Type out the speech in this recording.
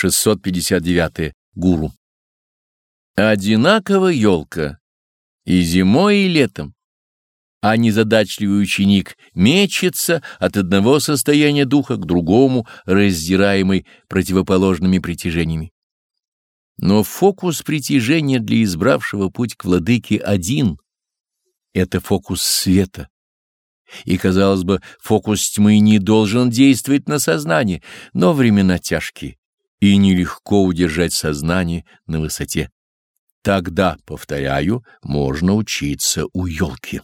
659. Гуру. Одинаково елка и зимой, и летом, а незадачливый ученик мечется от одного состояния духа к другому, раздираемый противоположными притяжениями. Но фокус притяжения для избравшего путь к владыке один — это фокус света. И, казалось бы, фокус тьмы не должен действовать на сознание, но времена тяжкие, и нелегко удержать сознание на высоте. Тогда, повторяю, можно учиться у елки.